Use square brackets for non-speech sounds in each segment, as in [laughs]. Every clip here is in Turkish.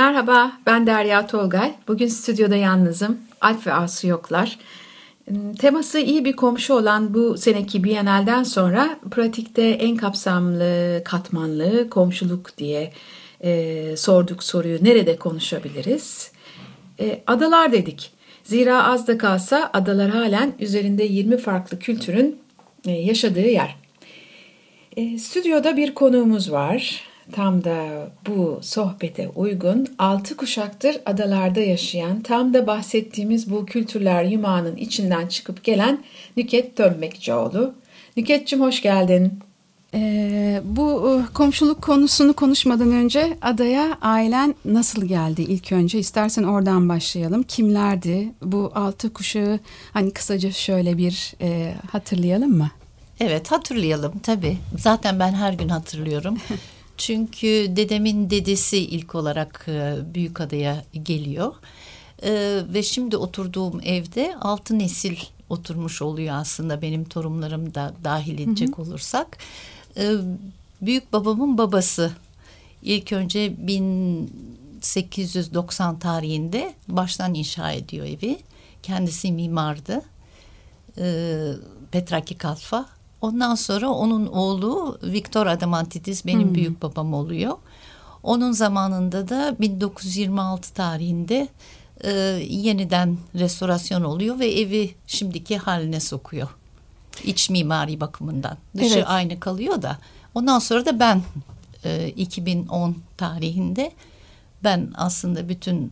Merhaba, ben Derya Tolgay. Bugün stüdyoda yalnızım. Alp ve Asu yoklar. Hmm, teması iyi bir komşu olan bu seneki Bienal'den sonra pratikte en kapsamlı, katmanlı komşuluk diye e, sorduk soruyu nerede konuşabiliriz? E, adalar dedik. Zira az da kalsa adalar halen üzerinde 20 farklı kültürün e, yaşadığı yer. E, stüdyoda bir konuğumuz var. Tam da bu sohbete uygun altı kuşaktır adalarda yaşayan tam da bahsettiğimiz bu kültürler yumağının içinden çıkıp gelen Nüket Dönmekçioğlu. Nüket'cim hoş geldin. Ee, bu e, komşuluk konusunu konuşmadan önce adaya ailen nasıl geldi ilk önce? İstersen oradan başlayalım. Kimlerdi? Bu altı kuşağı hani kısaca şöyle bir e, hatırlayalım mı? Evet hatırlayalım tabii. Zaten ben her gün hatırlıyorum. [laughs] Çünkü dedemin dedesi ilk olarak e, Büyükada'ya geliyor. E, ve şimdi oturduğum evde altı nesil oturmuş oluyor aslında benim torunlarım da dahil edecek hı hı. olursak. E, büyük babamın babası ilk önce 1890 tarihinde baştan inşa ediyor evi. Kendisi mimardı. Petraki Kalfa Ondan sonra onun oğlu Viktor Adamantitis benim hmm. büyük babam oluyor. Onun zamanında da 1926 tarihinde e, yeniden restorasyon oluyor ve evi şimdiki haline sokuyor. İç mimari bakımından. Dışı evet. aynı kalıyor da. Ondan sonra da ben e, 2010 tarihinde ben aslında bütün e,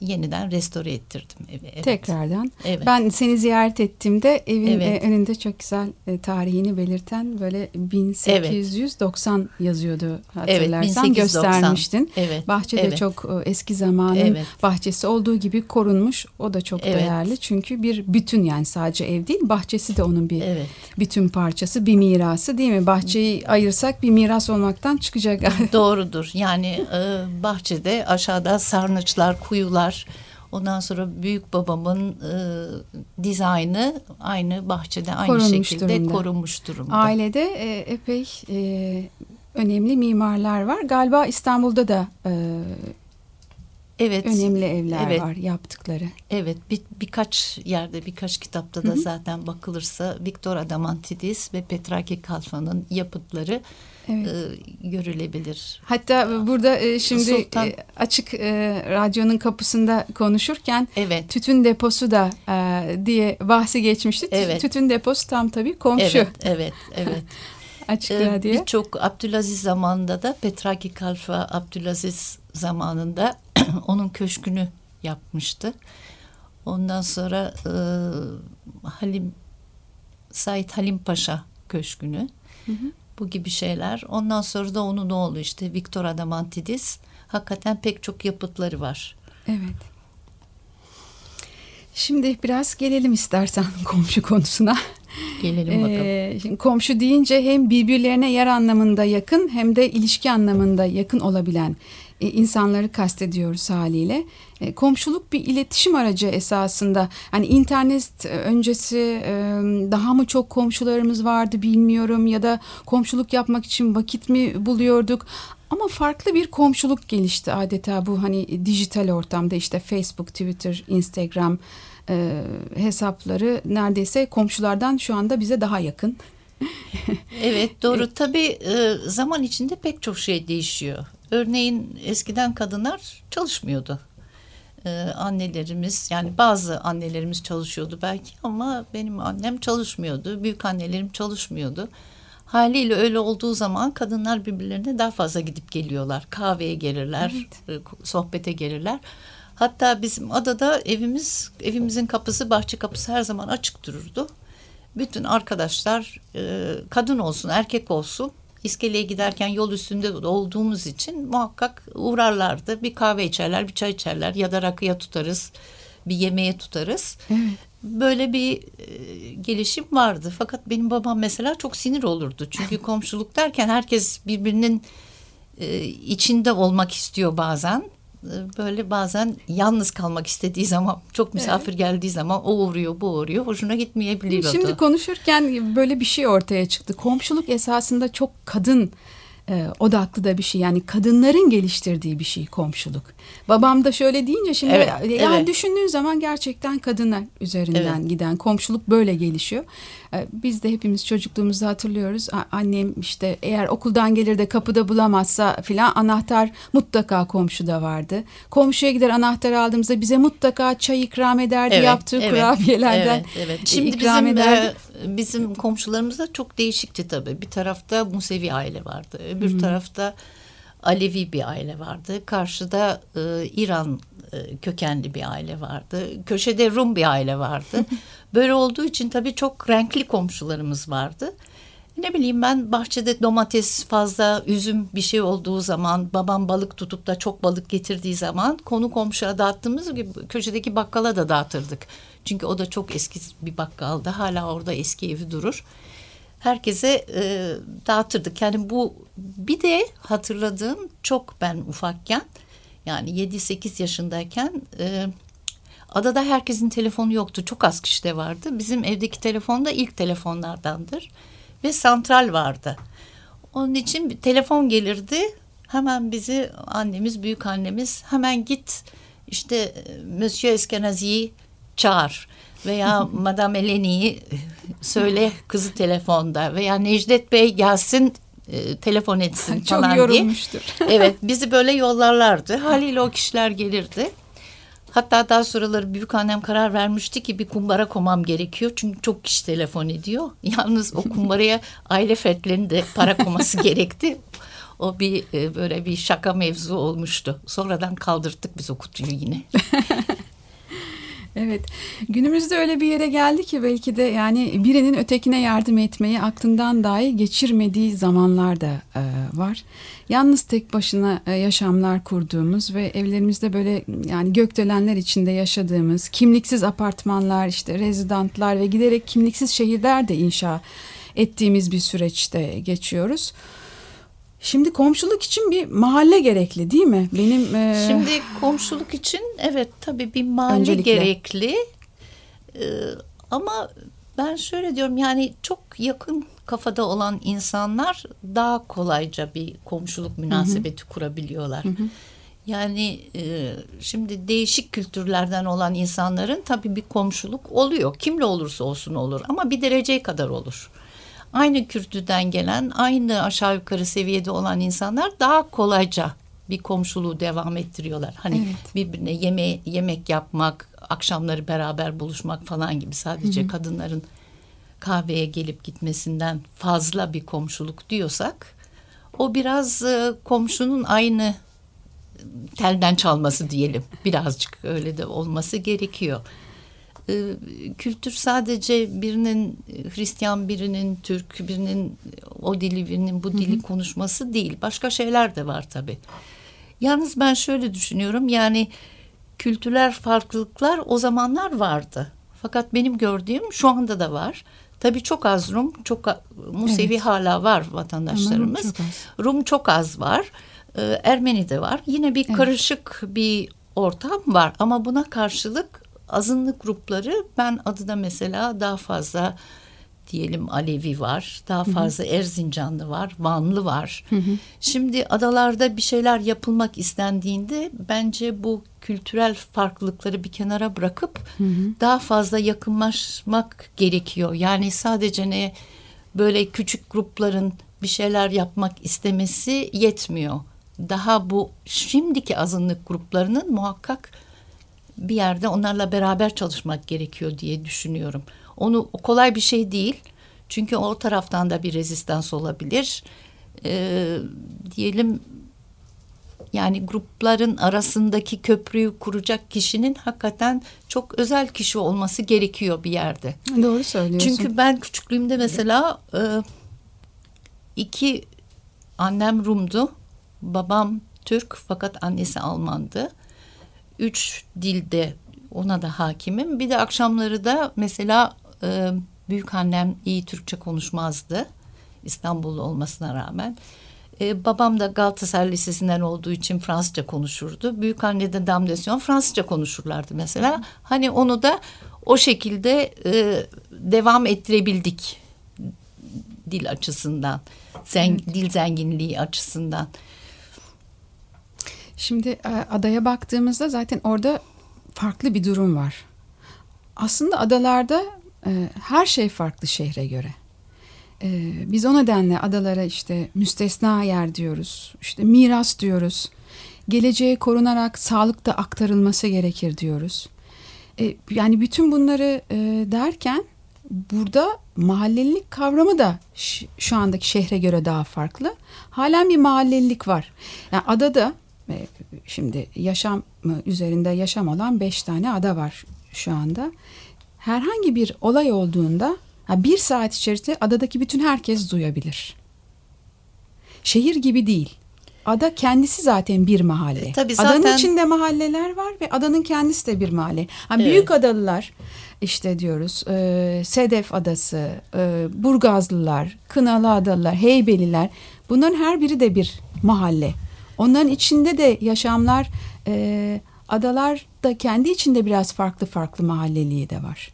yeniden restore ettirdim evi. Evet. Tekrardan. Evet. Ben seni ziyaret ettiğimde evin evet. e, önünde çok güzel e, tarihini belirten böyle 1890 evet. yazıyordu hatırlarsan evet, göstermiştin. Evet. Bahçede evet. çok e, eski zamanın evet. bahçesi olduğu gibi korunmuş. O da çok evet. değerli çünkü bir bütün yani sadece ev değil bahçesi de onun bir evet. bütün parçası bir mirası değil mi? Bahçeyi ayırsak bir miras olmaktan çıkacak. Doğrudur. Yani e, bahçede aşağıda sarnıçlar, kuyular. Ondan sonra büyük babamın e, dizaynı aynı bahçede aynı korunmuş şekilde durumda. korunmuş durumda. Ailede e, epey e, önemli mimarlar var. Galiba İstanbul'da da e, Evet. Önemli evler evet. var yaptıkları. Evet bir, birkaç yerde birkaç kitapta da Hı -hı. zaten bakılırsa Viktor Adamantidis ve Petraki Kalfa'nın yapıtları evet. e, görülebilir. Hatta burada e, şimdi Sultan, e, açık e, radyonun kapısında konuşurken evet. tütün deposu da e, diye bahsi geçmişti. Evet. Tütün deposu tam tabii komşu. Evet, evet, evet. [laughs] açık ee, radyo. Birçok Abdülaziz zamanında da Petraki Kalfa Abdülaziz zamanında [clears throat] onun köşkünü yapmıştı. Ondan sonra e, Halim Said Halim Paşa köşkünü. Hı hı. Bu gibi şeyler. Ondan sonra da onun oğlu işte Viktor Adamantidis. Hakikaten pek çok yapıtları var. Evet. Şimdi biraz gelelim istersen [laughs] komşu konusuna. Gelelim bakalım. Ee, şimdi komşu deyince hem birbirlerine yer anlamında yakın hem de ilişki anlamında yakın olabilen e, insanları kastediyoruz haliyle. E, komşuluk bir iletişim aracı esasında. Hani internet öncesi e, daha mı çok komşularımız vardı bilmiyorum ya da komşuluk yapmak için vakit mi buluyorduk? Ama farklı bir komşuluk gelişti adeta bu hani dijital ortamda işte Facebook, Twitter, Instagram e, hesapları neredeyse komşulardan şu anda bize daha yakın. [laughs] evet doğru tabii e, zaman içinde pek çok şey değişiyor. Örneğin eskiden kadınlar çalışmıyordu. Ee, annelerimiz yani bazı annelerimiz çalışıyordu belki ama benim annem çalışmıyordu. Büyük annelerim çalışmıyordu. Haliyle öyle olduğu zaman kadınlar birbirlerine daha fazla gidip geliyorlar. Kahveye gelirler, evet. E, sohbete gelirler. Hatta bizim adada evimiz evimizin kapısı bahçe kapısı her zaman açık dururdu. Bütün arkadaşlar e, kadın olsun erkek olsun iskeleye giderken yol üstünde olduğumuz için muhakkak uğrarlardı. Bir kahve içerler, bir çay içerler ya da rakıya tutarız, bir yemeğe tutarız. Evet. Böyle bir e, gelişim vardı. Fakat benim babam mesela çok sinir olurdu. Çünkü [laughs] komşuluk derken herkes birbirinin e, içinde olmak istiyor bazen böyle bazen yalnız kalmak istediği zaman çok misafir evet. geldiği zaman o uğruyor bu uğruyor hoşuna gitmeyebiliyor. Şimdi konuşurken böyle bir şey ortaya çıktı. Komşuluk esasında çok kadın e, odaklı da bir şey. Yani kadınların geliştirdiği bir şey komşuluk. Babam da şöyle deyince şimdi Evet, yani evet. düşündüğün zaman gerçekten kadınlar üzerinden Evet. giden komşuluk böyle gelişiyor. E, biz de hepimiz çocukluğumuzda hatırlıyoruz. A- Annem işte eğer okuldan gelir de kapıda bulamazsa filan anahtar mutlaka komşuda vardı. Komşuya gider anahtar aldığımızda bize mutlaka çay ikram ederdi. Yaptığı kurabiyelerden evet, evet. Şimdi ikram bizim ederdi. e, bizim komşularımız da çok değişikti tabii. Bir tarafta Musevi aile vardı. Öbür tarafta Alevi bir aile vardı. Karşıda e, İran e, kökenli bir aile vardı. Köşede Rum bir aile vardı. [laughs] Böyle olduğu için tabii çok renkli komşularımız vardı. Ne bileyim ben bahçede domates fazla, üzüm bir şey olduğu zaman, babam balık tutup da çok balık getirdiği zaman konu komşuya dağıttığımız gibi köşedeki bakkala da dağıtırdık. Çünkü o da çok eski bir bakkaldı. Hala orada eski evi durur. Herkese e, dağıtırdık. Yani bu bir de hatırladığım çok ben ufakken yani 7-8 yaşındayken e, adada herkesin telefonu yoktu. Çok az kişi de vardı. Bizim evdeki telefon da ilk telefonlardandır. Ve santral vardı. Onun için bir telefon gelirdi. Hemen bizi annemiz, büyük annemiz hemen git işte e, Monsieur Eskenazi'yi çağır veya Madame Eleni'yi söyle kızı telefonda veya Necdet Bey gelsin e, telefon etsin [laughs] Çok falan diye. yorulmuştur. [laughs] Evet bizi böyle yollarlardı. Haliyle o kişiler gelirdi. Hatta daha sonraları büyük annem karar vermişti ki bir kumbara komam gerekiyor. Çünkü çok kişi telefon ediyor. [laughs] Yalnız o kumbaraya aile fertlerinin de para koması gerekti. O bir e, böyle bir şaka mevzu olmuştu. Sonradan kaldırttık biz o kutuyu yine. Evet. Günümüzde öyle bir yere geldi ki belki de yani birinin ötekine yardım etmeyi aklından dahi geçirmediği zamanlar da e, var. Yalnız tek başına e, yaşamlar kurduğumuz ve evlerimizde böyle yani gökdelenler içinde yaşadığımız kimliksiz apartmanlar, işte rezidantlar ve giderek kimliksiz şehirler de inşa ettiğimiz bir süreçte geçiyoruz. Şimdi komşuluk için bir mahalle gerekli değil mi? Benim e, Şimdi komşuluk için evet tabii bir mahalle Öncelikle. gerekli. Ee, ama ben şöyle diyorum yani çok yakın kafada olan insanlar daha kolayca bir komşuluk münasebeti kurabiliyorlar. Yani e, şimdi değişik kültürlerden olan insanların tabii bir komşuluk oluyor. Kimle olursa olsun olur ama bir dereceye kadar olur. Aynı kültürden gelen, aynı aşağı yukarı seviyede olan insanlar daha kolayca bir komşuluğu devam ettiriyorlar. Hani Evet. birbirine yeme yemek yapmak, akşamları beraber buluşmak falan gibi sadece kadınların kahveye gelip gitmesinden fazla bir komşuluk diyorsak o biraz e, komşunun aynı telden çalması diyelim. Birazcık öyle de olması gerekiyor. Ee, kültür sadece birinin e, Hristiyan, birinin Türk, birinin o dili, birinin bu dili konuşması değil. Başka şeyler de var tabii. Yalnız ben şöyle düşünüyorum yani kültürel farklılıklar o zamanlar vardı. Fakat benim gördüğüm şu anda da var. Tabii çok az Rum, çok Musevi Evet. hala var Ama Rum vatandaşlarımız. çok az. Rum çok az var. Ee, Ermeni de var. Yine bir Evet. karışık bir ortam var ama buna karşılık azınlık grupları ben adıda mesela daha fazla diyelim Alevi var, daha fazla Erzincanlı var, Vanlı var. Şimdi adalarda bir şeyler yapılmak istendiğinde bence bu kültürel farklılıkları bir kenara bırakıp daha fazla yakınlaşmak gerekiyor. Yani sadece ne böyle küçük grupların bir şeyler yapmak istemesi yetmiyor. Daha bu şimdiki azınlık gruplarının muhakkak bir yerde onlarla beraber çalışmak gerekiyor diye düşünüyorum. Onu o kolay bir şey değil. Çünkü o taraftan da bir rezistans olabilir. Ee, diyelim yani grupların arasındaki köprüyü kuracak kişinin hakikaten çok özel kişi olması gerekiyor bir yerde. Doğru söylüyorsun. Çünkü ben küçüklüğümde mesela e, iki annem Rum'du. Babam Türk fakat annesi Almandı. Üç dilde ona da hakimim. Bir de akşamları da mesela e, büyük annem iyi Türkçe konuşmazdı. İstanbullu olmasına rağmen. E, babam da Galatasaray Lisesi'nden olduğu için Fransızca konuşurdu. Büyük anne de Damdesyon Fransızca konuşurlardı mesela. Hani onu da o şekilde e, devam ettirebildik dil açısından, zen, dil zenginliği açısından. Şimdi e, adaya baktığımızda zaten orada farklı bir durum var. Aslında adalarda e, her şey farklı şehre göre. E, biz o nedenle adalara işte müstesna yer diyoruz, işte miras diyoruz. Geleceğe korunarak sağlıkta aktarılması gerekir diyoruz. Yani bütün bunları derken burada mahallelilik kavramı da şu andaki şehre göre daha farklı. Halen bir mahallelilik var. Yani adada şimdi yaşam üzerinde yaşam olan beş tane ada var şu anda. Herhangi bir olay olduğunda bir saat içerisinde adadaki bütün herkes duyabilir. Şehir gibi değil. Ada kendisi zaten bir mahalle. E, tabii zaten... Adanın içinde mahalleler var ve adanın kendisi de bir mahalle. Yani evet. Büyük adalılar işte diyoruz e, Sedef Adası, e, Burgazlılar, Kınalı Adalılar, Heybeliler bunların her biri de bir mahalle. Onların içinde de yaşamlar e, adalar da kendi içinde biraz farklı farklı mahalleliği de var.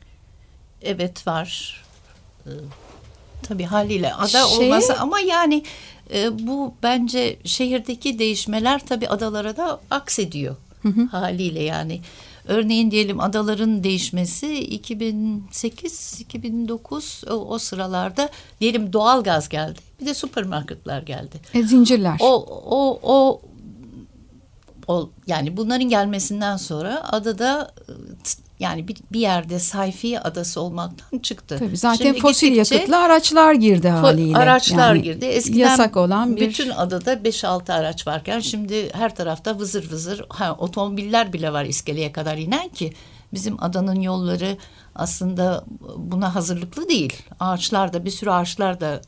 Evet var. Ee, tabii haliyle ada şey, olmasa ama yani e, bu bence şehirdeki değişmeler tabii adalara da aksediyor hı hı. haliyle yani. Örneğin diyelim adaların değişmesi 2008-2009 o, o sıralarda diyelim doğal gaz geldi. Bir de süpermarketler geldi. E, zincirler. O, o, o, o yani bunların gelmesinden sonra adada yani bir, bir yerde sayfi adası olmaktan çıktı. Tabii zaten Şimdi fosil yakıtlı araçlar girdi haliyle. Araçlar yani girdi. Eskiden yasak olan bir... bütün adada 5-6 araç varken şimdi her tarafta vızır vızır ha, otomobiller bile var iskeleye kadar inen ki bizim adanın yolları aslında buna hazırlıklı değil. Ağaçlar da bir sürü ağaçlar da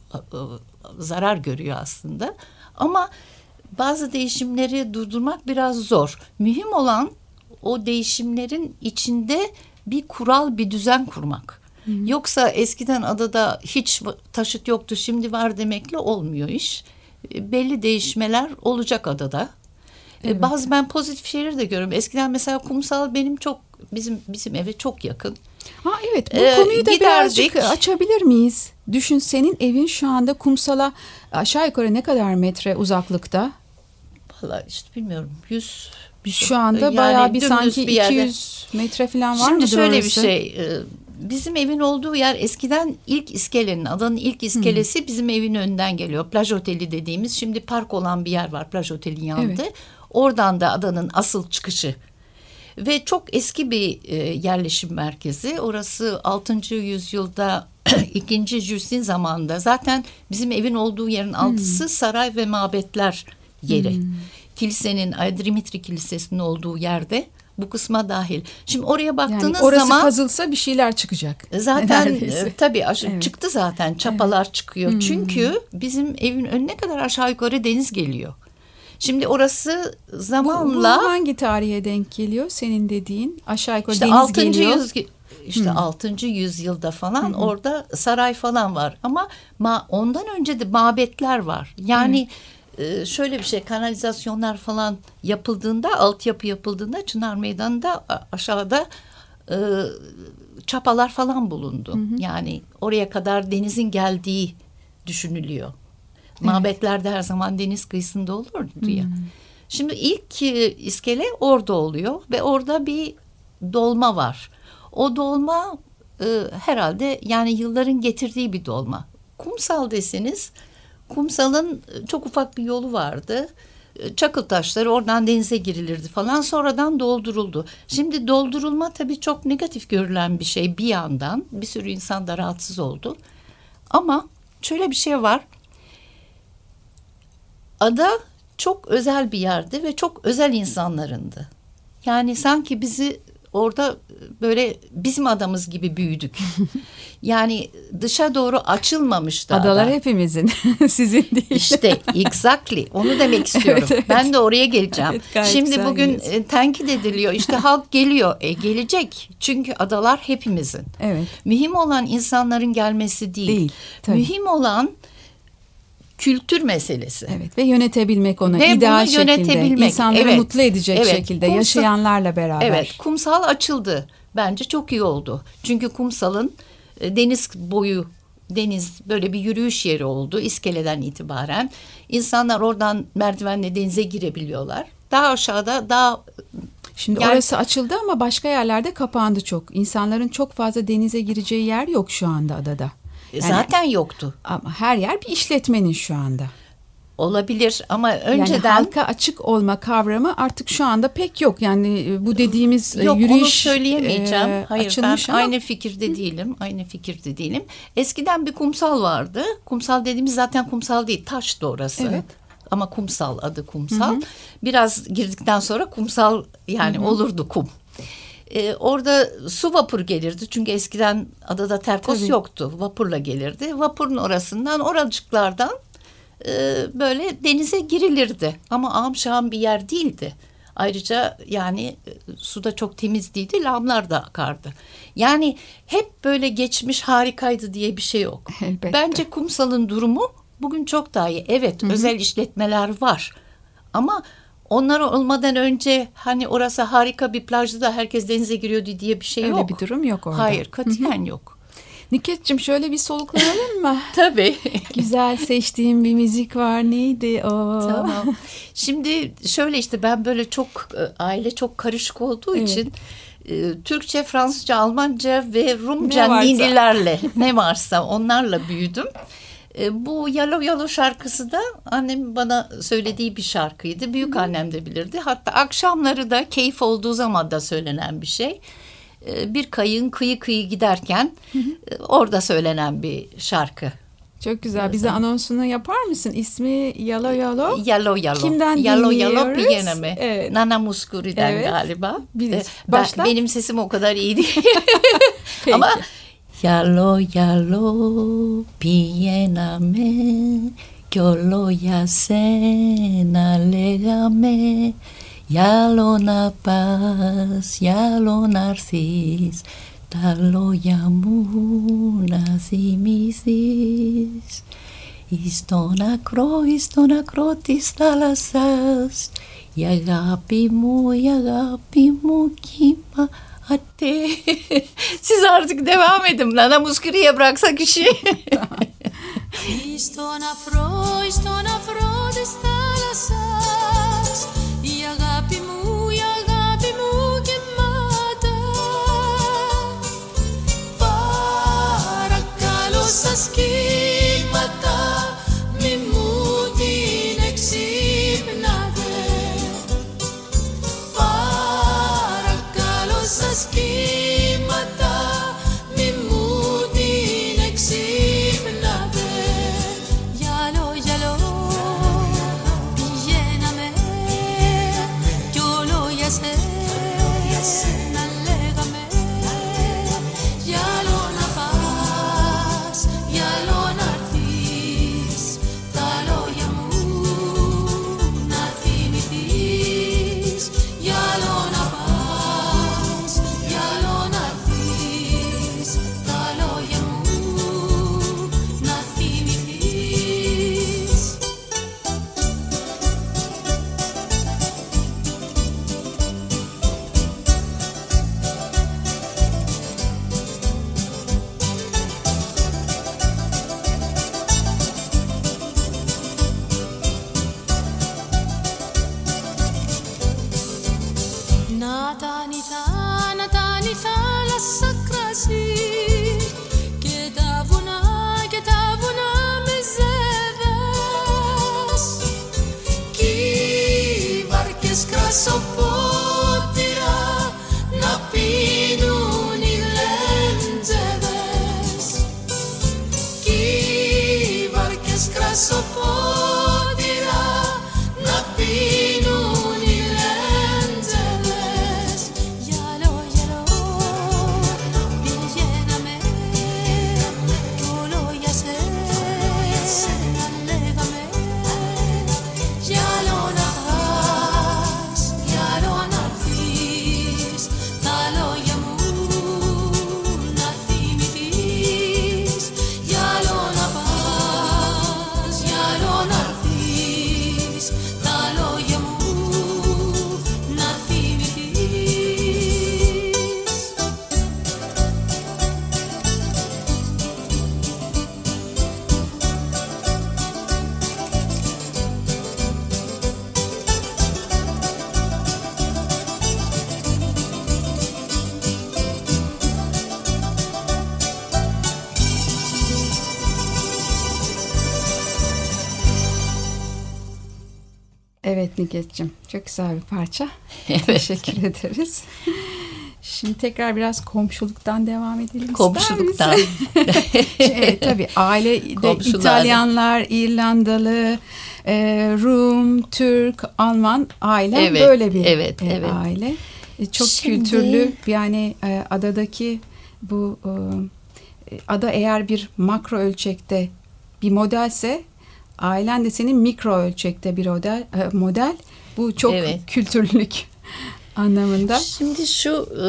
zarar görüyor aslında. Ama bazı değişimleri durdurmak biraz zor. Mühim olan o değişimlerin içinde bir kural, bir düzen kurmak. Hı. Yoksa eskiden adada hiç taşıt yoktu, şimdi var demekle olmuyor iş. E, belli değişmeler olacak adada. E, evet. Bazı ben pozitif şeyleri de görüyorum. Eskiden mesela kumsal benim çok bizim bizim eve çok yakın. Ha evet bu ee, konuyu da giderdik. birazcık açabilir miyiz? Düşün senin evin şu anda kumsala aşağı yukarı ne kadar metre uzaklıkta? Valla işte bilmiyorum 100 şu anda yani bayağı bir sanki bir 200 metre falan var Şimdi şöyle orası? bir şey e, bizim evin olduğu yer eskiden ilk iskelenin adanın ilk iskelesi hmm. bizim evin önünden geliyor. Plaj oteli dediğimiz şimdi park olan bir yer var plaj otelin yanında. Evet. Oradan da adanın asıl çıkışı ve çok eski bir e, yerleşim merkezi. Orası 6. yüzyılda [clears throat] ikinci Justin zamanında zaten bizim evin olduğu yerin altısı hmm. saray ve mabetler yeri. Hmm kilisenin Dimitri Kilisesi'nin olduğu yerde bu kısma dahil. Şimdi oraya baktığınız yani orası zaman kazılsa bir şeyler çıkacak. Zaten e, tabii evet. çıktı zaten çapalar evet. çıkıyor. Hmm. Çünkü bizim evin önüne kadar aşağı yukarı deniz geliyor. Şimdi orası zamanla bu, bu hangi tarihe denk geliyor senin dediğin? Aşağı yukarı işte deniz 6. geliyor. Yüz, işte hmm. 6. yüzyılda falan hmm. orada saray falan var ama ma ondan önce de mabetler var. Yani hmm ee, şöyle bir şey kanalizasyonlar falan yapıldığında altyapı yapıldığında Çınar Meydanı'nda aşağıda e, çapalar falan bulundu. Hı hı. Yani oraya kadar denizin geldiği düşünülüyor. Evet. Mabetlerde her zaman deniz kıyısında olurdu ya. Şimdi ilk e, iskele orada oluyor ve orada bir dolma var. O dolma e, herhalde yani yılların getirdiği bir dolma. Kumsal deseniz kumsalın e, çok ufak bir yolu vardı. E, çakıl taşları oradan denize girilirdi falan sonradan dolduruldu. Şimdi doldurulma tabii çok negatif görülen bir şey bir yandan. Bir sürü insan da rahatsız oldu. Ama şöyle bir şey var. Ada çok özel bir yerdi ve çok özel insanlarındı. Yani sanki bizi orada böyle bizim adamız gibi büyüdük. [laughs] yani dışa doğru açılmamıştı Adalar ada. hepimizin, [laughs] sizin değil. İşte exactly onu demek [laughs] istiyorum. evet, evet. Ben de oraya geleceğim. Evet, Şimdi bugün. E, tenkit ediliyor. İşte halk geliyor. E, gelecek. Çünkü adalar hepimizin. Evet. Mühim olan insanların gelmesi değil. değil tabii. Mühim olan kültür meselesi. Evet ve yönetebilmek onu ve ideal bunu şekilde, insanları evet, mutlu edecek evet, şekilde kumsal, yaşayanlarla beraber. Evet, kumsal açıldı. Bence çok iyi oldu. Çünkü kumsalın e, deniz boyu deniz böyle bir yürüyüş yeri oldu iskeleden itibaren. İnsanlar oradan merdivenle denize girebiliyorlar. Daha aşağıda daha Şimdi Yani- orası açıldı ama başka yerlerde kapandı çok. İnsanların çok fazla denize gireceği yer yok şu anda adada. Yani- zaten yoktu. Ama her yer bir işletmenin şu anda. Olabilir ama Yani önceden halka açık olma kavramı artık şu anda pek yok. Yani e, bu dediğimiz e, Yok yürüyüş onu söyleyemeyeceğim. e, Hayır ben ama aynı fikirde değilim. Aynı fikirde değilim. Eskiden bir kumsal vardı. Kumsal dediğimiz zaten kumsal değil. Taştı orası. Evet. Ama kumsal adı kumsal. Biraz girdikten sonra kumsal yani olurdu kum. Ee, orada su vapur gelirdi. Çünkü eskiden adada terkos Tabii. yoktu. Vapurla gelirdi. Vapurun orasından oracıklardan e, böyle denize girilirdi. Ama ağım şahım bir yer değildi. Ayrıca yani e, su da çok temiz değildi. Lağımlar da akardı. Yani hep böyle geçmiş harikaydı diye bir şey yok. [laughs] Elbette. Bence kumsalın durumu bugün çok daha iyi. Evet özel işletmeler var. Ama onlar olmadan önce hani orası harika bir plajdı da herkes denize giriyordu diye bir şey Öyle yok. bir durum yok orada. Hayır katiyen yok. Niket'cim şöyle bir soluklanalım mı? [laughs] Tabii. Güzel seçtiğim bir müzik var. Neydi o? Tamam. Şimdi şöyle işte ben böyle çok e, aile çok karışık olduğu Evet. için e, Türkçe, Fransızca, Almanca ve Rumca Ne varsa. ninilerle ne varsa onlarla büyüdüm. E, bu Yalo Yalo şarkısı da annem bana söylediği bir şarkıydı. Büyük annem de bilirdi. Hatta akşamları da keyif olduğu zaman da söylenen bir şey. E, bir kayın kıyı kıyı giderken e, orada söylenen bir şarkı. Çok güzel. Bize anonsunu yapar mısın? İsmi Yalo Yalo. Yalo Yalo. Kimden Yalo Yalo dinliyoruz? Piyene mi? Evet. Nana Muscuri'den Evet. galiba. Ee, başla. ben, benim sesim o kadar iyi değil. [laughs] Γυαλό, γυαλό πηγαίναμε κι όλο για σένα λέγαμε. Γιαλο να πας, γιαλο να έρθεις τα λόγια μου να θυμηθείς. Εις τον ακρό, εις τον ακρό της θάλασσας η αγάπη μου, η αγάπη μου κύμα κοιμάται. [laughs] Siz artık devam edin. Nana Muskuri'ye bıraksak işi. Στον αφρό, στον αφρό της θάλασσας Evet Niket'ciğim çok güzel bir parça. [laughs] Evet. Teşekkür ederiz. Şimdi tekrar biraz komşuluktan devam edelim Komşuluktan. ister misin? [laughs] evet, tabii ailede Komşular. İtalyanlar, İrlandalı, e, Rum, Türk, Alman aile Evet, böyle bir evet, e, evet. aile. E, çok Şimdi- kültürlü yani e, adadaki bu e, ada eğer bir makro ölçekte bir modelse ailen de senin mikro ölçekte bir model, e, model. Bu çok Evet. kültürlülük [laughs] anlamında. Şimdi şu e,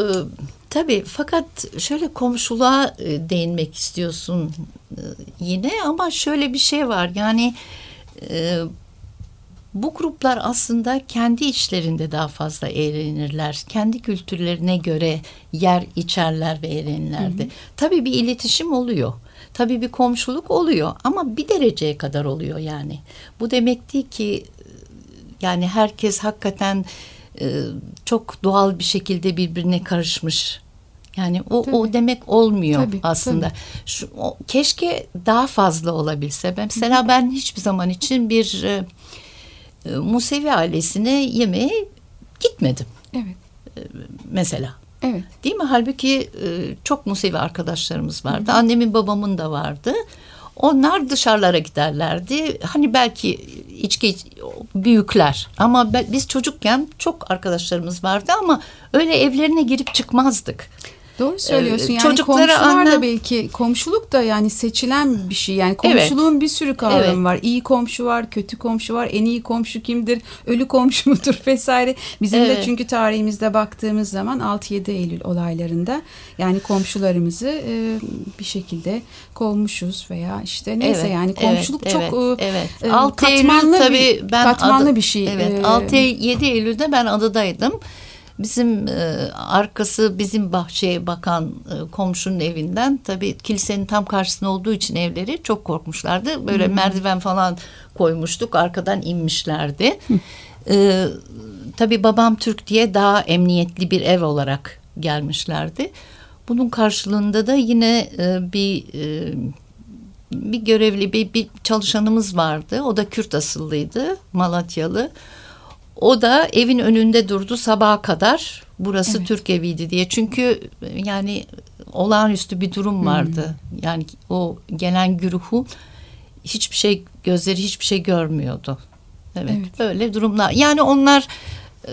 tabii fakat şöyle komşuluğa e, değinmek istiyorsun e, yine ama şöyle bir şey var yani e, bu gruplar aslında kendi içlerinde daha fazla eğlenirler. Kendi kültürlerine göre yer içerler ve eğlenirlerdi. Tabii bir iletişim oluyor. Tabii bir komşuluk oluyor ama bir dereceye kadar oluyor yani. Bu demek değil ki yani herkes hakikaten e, çok doğal bir şekilde birbirine karışmış. Yani o, o Tabii. demek olmuyor Tabii, aslında. Şu, o, keşke daha fazla olabilse. Ben, mesela ben hiçbir zaman için bir e, e, Musevi ailesine yemeğe gitmedim Evet. mesela. Evet. Değil mi? Halbuki e, çok Musevi arkadaşlarımız vardı. Annemin babamın da vardı. Onlar dışarılara giderlerdi. Hani belki içki iç- büyükler ama biz çocukken çok arkadaşlarımız vardı ama öyle evlerine girip çıkmazdık. Doğru söylüyorsun. Ee, Yani çocuklara komşular da belki komşuluk da yani seçilen bir şey. Yani komşuluğun bir sürü kavramı Evet. var. İyi komşu var, kötü komşu var. En iyi komşu kimdir? Ölü komşu [laughs] mudur vesaire. Bizim de Evet. çünkü tarihimizde baktığımız zaman 6-7 Eylül olaylarında yani komşularımızı e, bir şekilde kovmuşuz veya işte neyse Evet, yani komşuluk evet, çok evet, e, evet. e, 6 Eylül katmanlı tabii bir ben katmanlı adı- bir şey. Evet. E, 6 7 Eylül'de ben adadaydım. Bizim e, arkası bizim bahçeye bakan e, komşunun evinden tabii kilisenin tam karşısında olduğu için evleri çok korkmuşlardı. Böyle merdiven falan koymuştuk. Arkadan inmişlerdi. E, tabii babam Türk diye daha emniyetli bir ev olarak gelmişlerdi. Bunun karşılığında da yine e, bir e, bir görevli bir, bir çalışanımız vardı. O da Kürt asıllıydı, Malatyalı. O da evin önünde durdu sabaha kadar. Burası Evet. Türk eviydi diye. Çünkü yani olağanüstü bir durum vardı. Yani o gelen güruhu hiçbir şey gözleri hiçbir şey görmüyordu. Evet, Evet. böyle durumlar. Yani onlar e,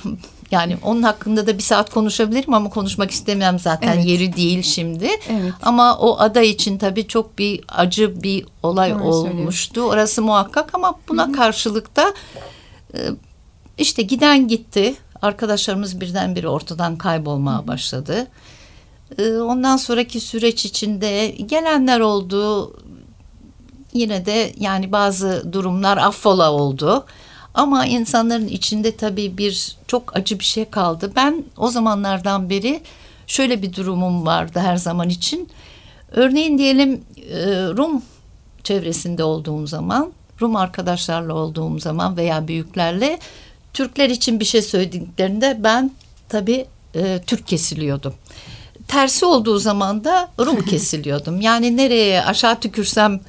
[laughs] yani onun hakkında da bir saat konuşabilirim ama konuşmak istemem zaten Evet. yeri değil şimdi. Evet. Ama o ada için tabii çok bir acı bir olay Doğru olmuştu. Orası muhakkak ama buna karşılıkta e, işte giden gitti. Arkadaşlarımız birdenbire ortadan kaybolmaya başladı. E, Ondan sonraki süreç içinde gelenler oldu. Yine de yani bazı durumlar affola oldu. Ama insanların içinde tabii bir çok acı bir şey kaldı. Ben o zamanlardan beri şöyle bir durumum vardı her zaman için. Örneğin diyelim e, Rum çevresinde olduğum zaman, Rum arkadaşlarla olduğum zaman veya büyüklerle Türkler için bir şey söylediklerinde ben tabii e, Türk kesiliyordum. Tersi olduğu zaman da Rum [laughs] kesiliyordum. Yani nereye aşağı tükürsem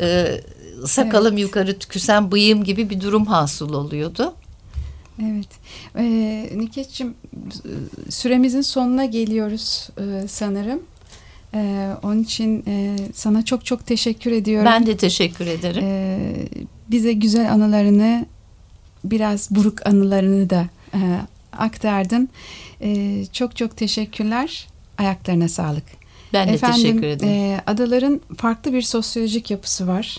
e, sakalım yukarı tükürsem bıyığım gibi bir durum hasıl oluyordu. Evet. Ee, Niket'ciğim süremizin sonuna geliyoruz e, sanırım. Ee, onun için e, sana çok çok teşekkür ediyorum. Ben de teşekkür ederim. Ee, bize güzel anılarını, biraz buruk anılarını da e, aktardın. Ee, çok çok teşekkürler. Ayaklarına sağlık. ben de Efendim, teşekkür ederim. e, adaların farklı bir sosyolojik yapısı var.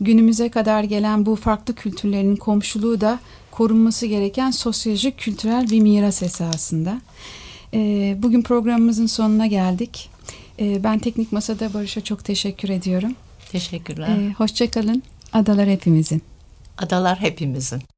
Günümüze kadar gelen bu farklı kültürlerin komşuluğu da korunması gereken sosyolojik kültürel bir miras esasında. E, bugün programımızın sonuna geldik. E, ben Teknik Masa'da Barış'a çok teşekkür ediyorum. Teşekkürler. E, Hoşçakalın. Adalar hepimizin. Adalar hepimizin.